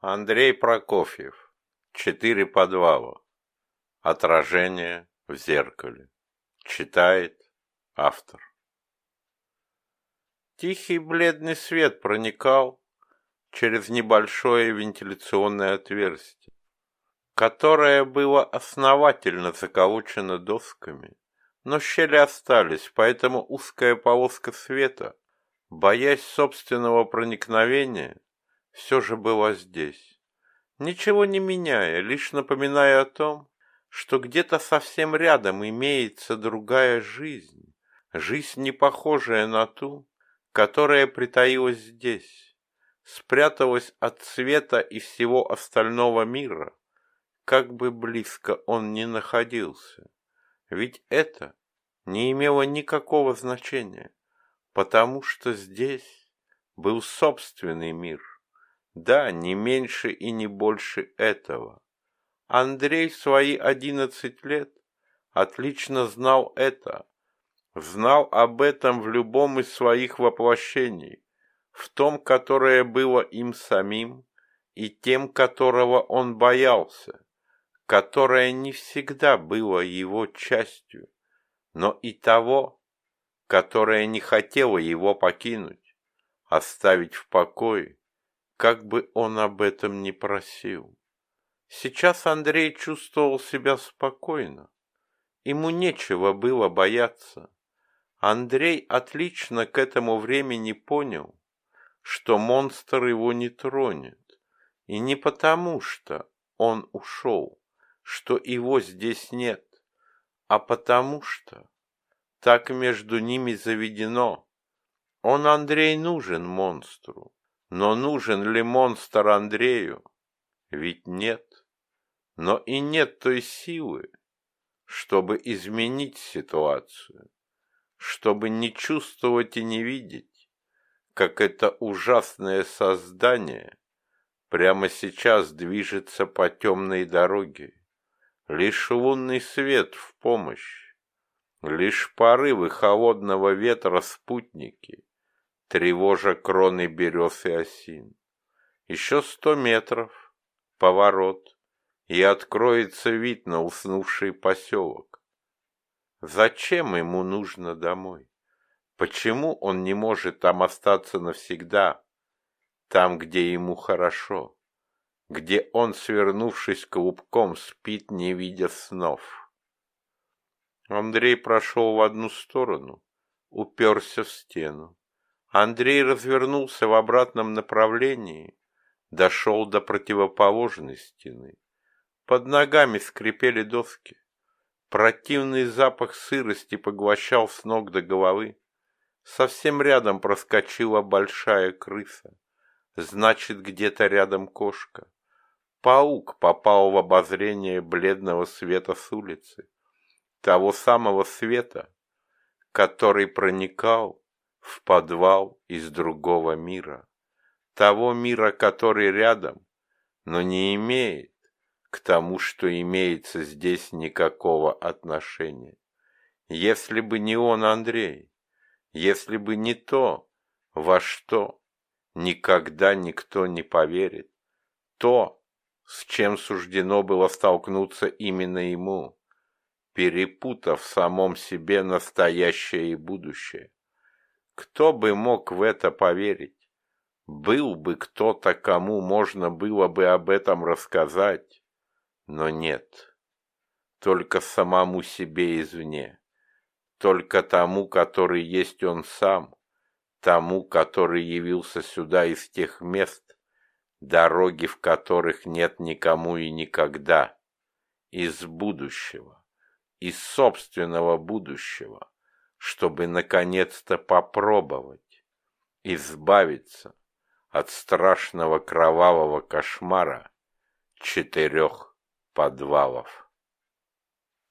Андрей Прокофьев. Четыре подвала. Отражение в зеркале. Читает автор. Тихий бледный свет проникал через небольшое вентиляционное отверстие, которое было основательно заколочено досками, но щели остались, поэтому узкая полоска света, боясь собственного проникновения, все же была здесь, ничего не меняя, лишь напоминая о том, что где-то совсем рядом имеется другая жизнь, жизнь не похожая на ту, которая притаилась здесь, спряталась от света и всего остального мира, как бы близко он ни находился. Ведь это не имело никакого значения, потому что здесь был собственный мир. Да, не меньше и не больше этого. Андрей в свои одиннадцать лет отлично знал это, знал об этом в любом из своих воплощений, в том, которое было им самим, и тем, которого он боялся, которое не всегда было его частью, но и того, которое не хотело его покинуть, оставить в покое, как бы он об этом ни просил. Сейчас Андрей чувствовал себя спокойно. Ему нечего было бояться. Андрей отлично к этому времени понял, что монстр его не тронет. И не потому, что он ушел, что его здесь нет, а потому что так между ними заведено. Он, Андрей, нужен монстру. Но нужен ли монстр Андрею? Ведь нет. Но и нет той силы, чтобы изменить ситуацию, чтобы не чувствовать и не видеть, как это ужасное создание прямо сейчас движется по темной дороге. Лишь лунный свет в помощь, лишь порывы холодного ветра спутники, тревожа кроны берез и осин. Еще сто метров, поворот, и откроется вид на уснувший поселок. Зачем ему нужно домой? Почему он не может там остаться навсегда, там, где ему хорошо, где он, свернувшись клубком, спит, не видя снов? Андрей прошел в одну сторону, уперся в стену. Андрей развернулся в обратном направлении, дошел до противоположной стены. Под ногами скрипели доски. Противный запах сырости поглощал с ног до головы. Совсем рядом проскочила большая крыса. Значит, где-то рядом кошка. Паук попал в обозрение бледного света с улицы. Того самого света, который проникал в подвал из другого мира, того мира, который рядом, но не имеет к тому, что имеется здесь никакого отношения. Если бы не он, Андрей, если бы не то, во что никогда никто не поверит, то, с чем суждено было столкнуться именно ему, перепутав в самом себе настоящее и будущее. Кто бы мог в это поверить? Был бы кто-то, кому можно было бы об этом рассказать, но нет. Только самому себе извне, только тому, который есть он сам, тому, который явился сюда из тех мест, дороги в которых нет никому и никогда, из будущего, из собственного будущего чтобы наконец-то попробовать избавиться от страшного кровавого кошмара четырех подвалов.